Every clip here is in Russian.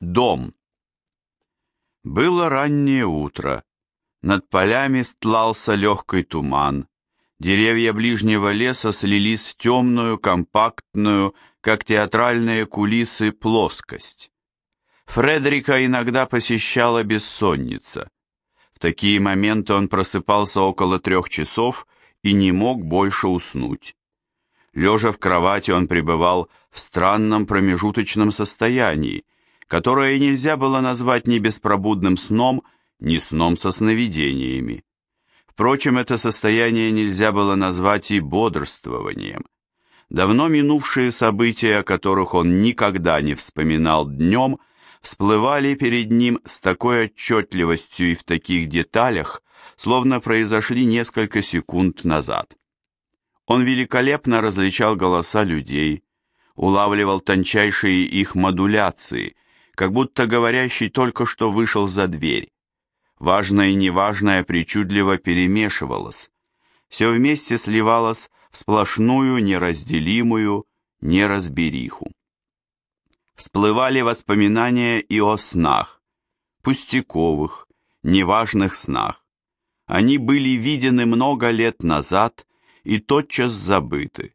Дом. Было раннее утро. Над полями стлался легкий туман. Деревья ближнего леса слились в темную, компактную, как театральные кулисы, плоскость. Фредерика иногда посещала бессонница. В такие моменты он просыпался около трех часов и не мог больше уснуть. Лежа в кровати, он пребывал в странном промежуточном состоянии, которое нельзя было назвать ни беспробудным сном, ни сном со сновидениями. Впрочем, это состояние нельзя было назвать и бодрствованием. Давно минувшие события, о которых он никогда не вспоминал днем, всплывали перед ним с такой отчетливостью и в таких деталях, словно произошли несколько секунд назад. Он великолепно различал голоса людей, улавливал тончайшие их модуляции, как будто говорящий только что вышел за дверь. Важное и неважное причудливо перемешивалось. Все вместе сливалось в сплошную, неразделимую неразбериху. Всплывали воспоминания и о снах, пустяковых, неважных снах. Они были видены много лет назад и тотчас забыты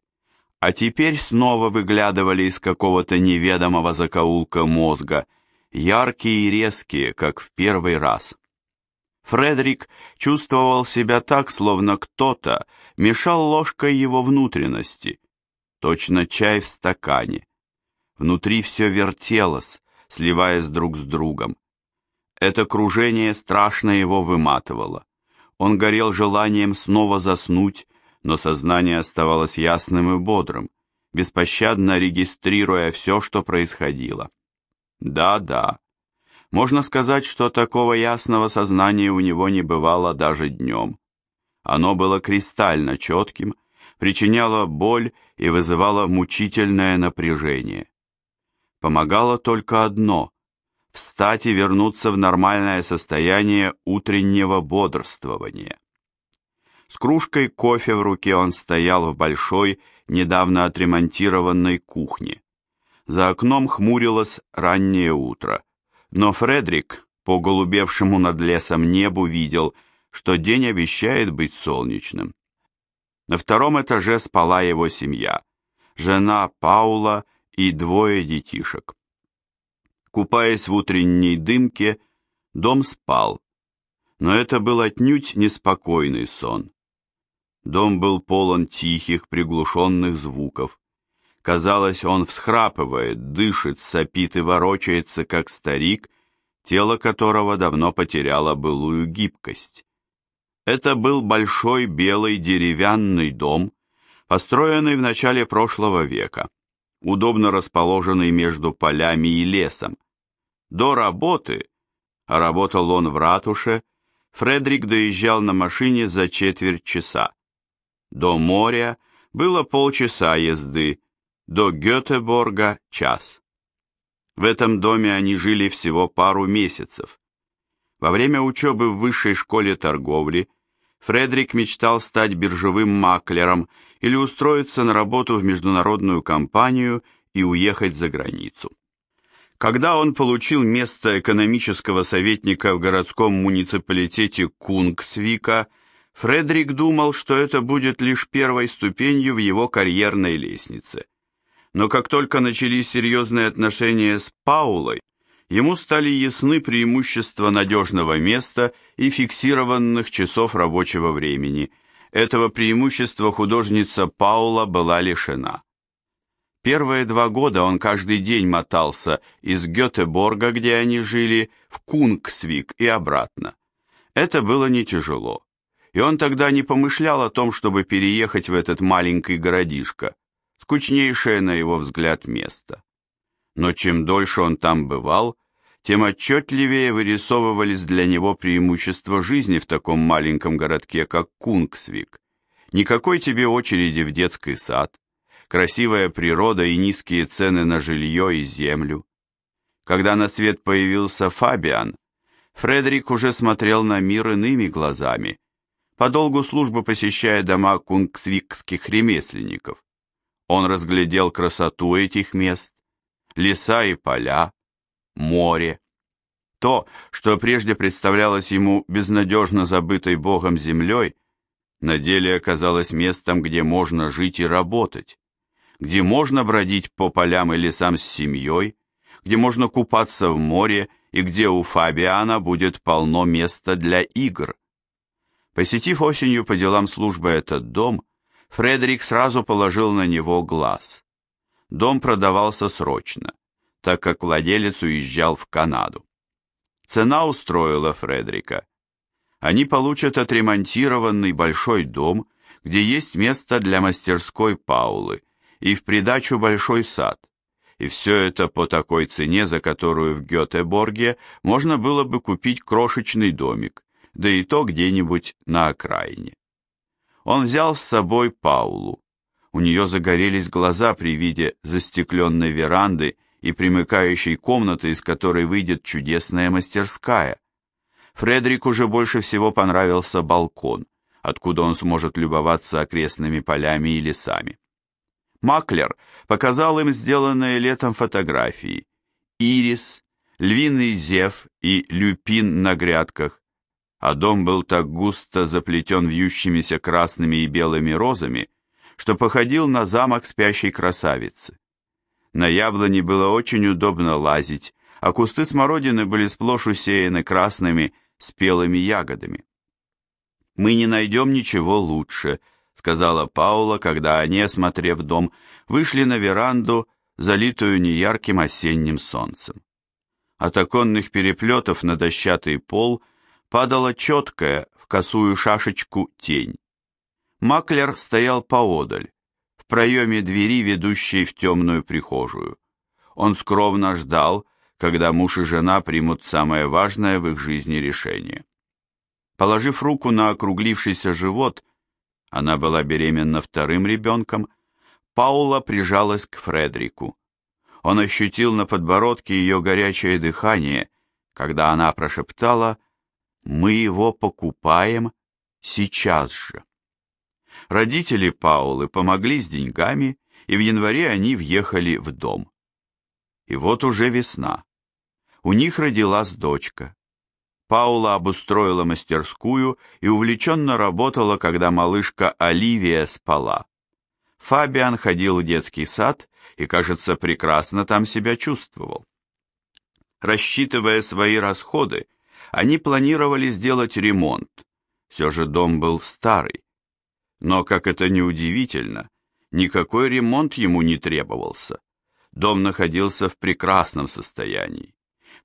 а теперь снова выглядывали из какого-то неведомого закоулка мозга, яркие и резкие, как в первый раз. Фредерик чувствовал себя так, словно кто-то мешал ложкой его внутренности, точно чай в стакане. Внутри все вертелось, сливаясь друг с другом. Это кружение страшно его выматывало. Он горел желанием снова заснуть, но сознание оставалось ясным и бодрым, беспощадно регистрируя все, что происходило. Да-да, можно сказать, что такого ясного сознания у него не бывало даже днем. Оно было кристально четким, причиняло боль и вызывало мучительное напряжение. Помогало только одно – встать и вернуться в нормальное состояние утреннего бодрствования. С кружкой кофе в руке он стоял в большой, недавно отремонтированной кухне. За окном хмурилось раннее утро, но Фредрик по голубевшему над лесом небу видел, что день обещает быть солнечным. На втором этаже спала его семья, жена Паула и двое детишек. Купаясь в утренней дымке, дом спал, но это был отнюдь неспокойный сон. Дом был полон тихих, приглушенных звуков. Казалось, он всхрапывает, дышит, сопит и ворочается, как старик, тело которого давно потеряло былую гибкость. Это был большой белый деревянный дом, построенный в начале прошлого века, удобно расположенный между полями и лесом. До работы, а работал он в ратуше, Фредерик доезжал на машине за четверть часа. До моря было полчаса езды, до Гетеборга – час. В этом доме они жили всего пару месяцев. Во время учебы в высшей школе торговли Фредерик мечтал стать биржевым маклером или устроиться на работу в международную компанию и уехать за границу. Когда он получил место экономического советника в городском муниципалитете Кунгсвика – Фредерик думал, что это будет лишь первой ступенью в его карьерной лестнице. Но как только начались серьезные отношения с Паулой, ему стали ясны преимущества надежного места и фиксированных часов рабочего времени. Этого преимущества художница Паула была лишена. Первые два года он каждый день мотался из Гетеборга, где они жили, в Кунгсвик и обратно. Это было не тяжело и он тогда не помышлял о том, чтобы переехать в этот маленький городишко, скучнейшее на его взгляд место. Но чем дольше он там бывал, тем отчетливее вырисовывались для него преимущества жизни в таком маленьком городке, как Кунгсвик. Никакой тебе очереди в детский сад, красивая природа и низкие цены на жилье и землю. Когда на свет появился Фабиан, Фредерик уже смотрел на мир иными глазами, по долгу службы посещая дома кунгсвикских ремесленников. Он разглядел красоту этих мест, леса и поля, море. То, что прежде представлялось ему безнадежно забытой Богом землей, на деле оказалось местом, где можно жить и работать, где можно бродить по полям и лесам с семьей, где можно купаться в море и где у Фабиана будет полно места для игр. Посетив осенью по делам службы этот дом, Фредерик сразу положил на него глаз. Дом продавался срочно, так как владелец уезжал в Канаду. Цена устроила Фредерика. Они получат отремонтированный большой дом, где есть место для мастерской Паулы, и в придачу большой сад. И все это по такой цене, за которую в Гетеборге можно было бы купить крошечный домик, да и то где-нибудь на окраине. Он взял с собой Паулу. У нее загорелись глаза при виде застекленной веранды и примыкающей комнаты, из которой выйдет чудесная мастерская. Фредерику уже больше всего понравился балкон, откуда он сможет любоваться окрестными полями и лесами. Маклер показал им сделанные летом фотографии. Ирис, львиный зев и люпин на грядках, а дом был так густо заплетен вьющимися красными и белыми розами, что походил на замок спящей красавицы. На яблоне было очень удобно лазить, а кусты смородины были сплошь усеяны красными спелыми ягодами. «Мы не найдем ничего лучше», — сказала Паула, когда они, осмотрев дом, вышли на веранду, залитую неярким осенним солнцем. От оконных переплетов на дощатый пол — падала четкая, в косую шашечку, тень. Маклер стоял поодаль, в проеме двери, ведущей в темную прихожую. Он скромно ждал, когда муж и жена примут самое важное в их жизни решение. Положив руку на округлившийся живот, она была беременна вторым ребенком, Паула прижалась к Фредрику. Он ощутил на подбородке ее горячее дыхание, когда она прошептала мы его покупаем сейчас же. Родители Паулы помогли с деньгами, и в январе они въехали в дом. И вот уже весна. У них родилась дочка. Паула обустроила мастерскую и увлеченно работала, когда малышка Оливия спала. Фабиан ходил в детский сад и, кажется, прекрасно там себя чувствовал. Рассчитывая свои расходы, они планировали сделать ремонт. Все же дом был старый. Но, как это ни удивительно, никакой ремонт ему не требовался. Дом находился в прекрасном состоянии.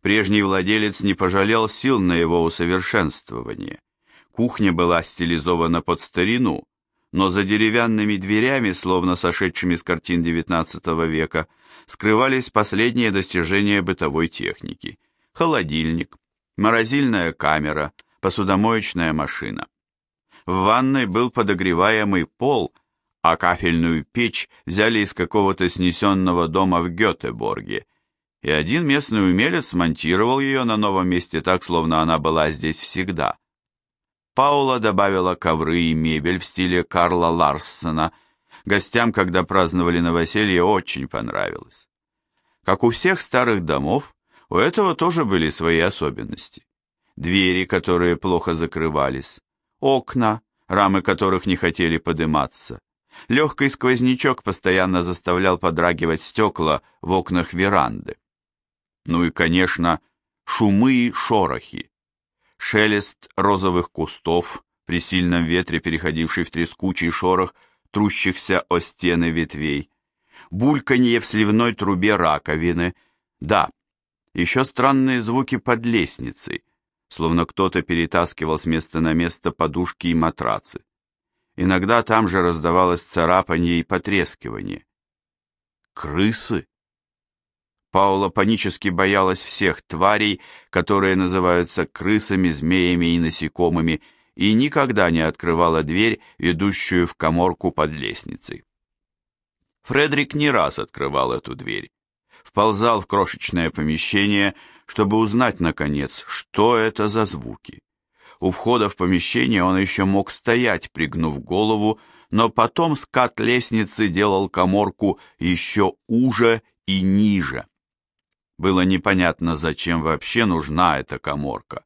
Прежний владелец не пожалел сил на его усовершенствование. Кухня была стилизована под старину, но за деревянными дверями, словно сошедшими с картин XIX века, скрывались последние достижения бытовой техники. Холодильник, морозильная камера, посудомоечная машина. В ванной был подогреваемый пол, а кафельную печь взяли из какого-то снесенного дома в Гетеборге, и один местный умелец смонтировал ее на новом месте так, словно она была здесь всегда. Паула добавила ковры и мебель в стиле Карла Ларссона. Гостям, когда праздновали новоселье, очень понравилось. Как у всех старых домов, у этого тоже были свои особенности. Двери, которые плохо закрывались, окна, рамы которых не хотели подниматься. Легкий сквознячок постоянно заставлял подрагивать стекла в окнах веранды. Ну и, конечно, шумы и шорохи. Шелест розовых кустов, при сильном ветре переходивший в трескучий шорох трущихся о стены ветвей. Бульканье в сливной трубе раковины. Да, еще странные звуки под лестницей, словно кто-то перетаскивал с места на место подушки и матрацы. Иногда там же раздавалось царапанье и потрескивание. Крысы? Паула панически боялась всех тварей, которые называются крысами, змеями и насекомыми, и никогда не открывала дверь, ведущую в коморку под лестницей. Фредерик не раз открывал эту дверь вползал в крошечное помещение, чтобы узнать, наконец, что это за звуки. У входа в помещение он еще мог стоять, пригнув голову, но потом скат лестницы делал коморку еще уже и ниже. Было непонятно, зачем вообще нужна эта коморка.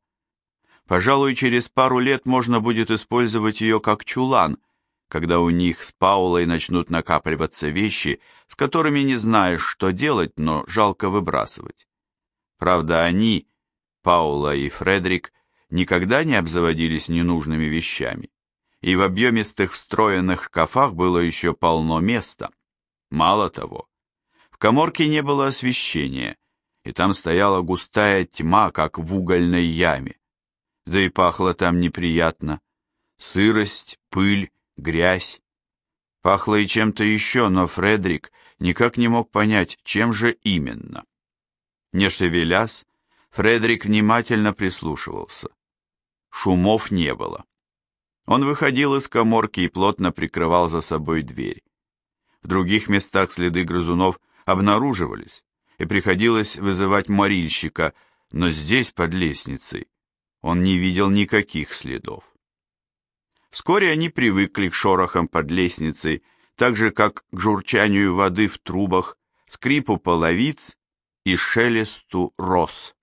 Пожалуй, через пару лет можно будет использовать ее как чулан, когда у них с Паулой начнут накапливаться вещи, с которыми не знаешь, что делать, но жалко выбрасывать. Правда, они, Паула и Фредерик, никогда не обзаводились ненужными вещами, и в объемистых встроенных шкафах было еще полно места. Мало того, в коморке не было освещения, и там стояла густая тьма, как в угольной яме. Да и пахло там неприятно. Сырость, пыль, грязь. Пахло и чем-то еще, но Фредерик никак не мог понять, чем же именно. Не шевелясь, Фредерик внимательно прислушивался. Шумов не было. Он выходил из коморки и плотно прикрывал за собой дверь. В других местах следы грызунов обнаруживались, и приходилось вызывать морильщика, но здесь, под лестницей, он не видел никаких следов. Вскоре они привыкли к шорохам под лестницей, так же, как к журчанию воды в трубах, скрипу половиц и шелесту роз.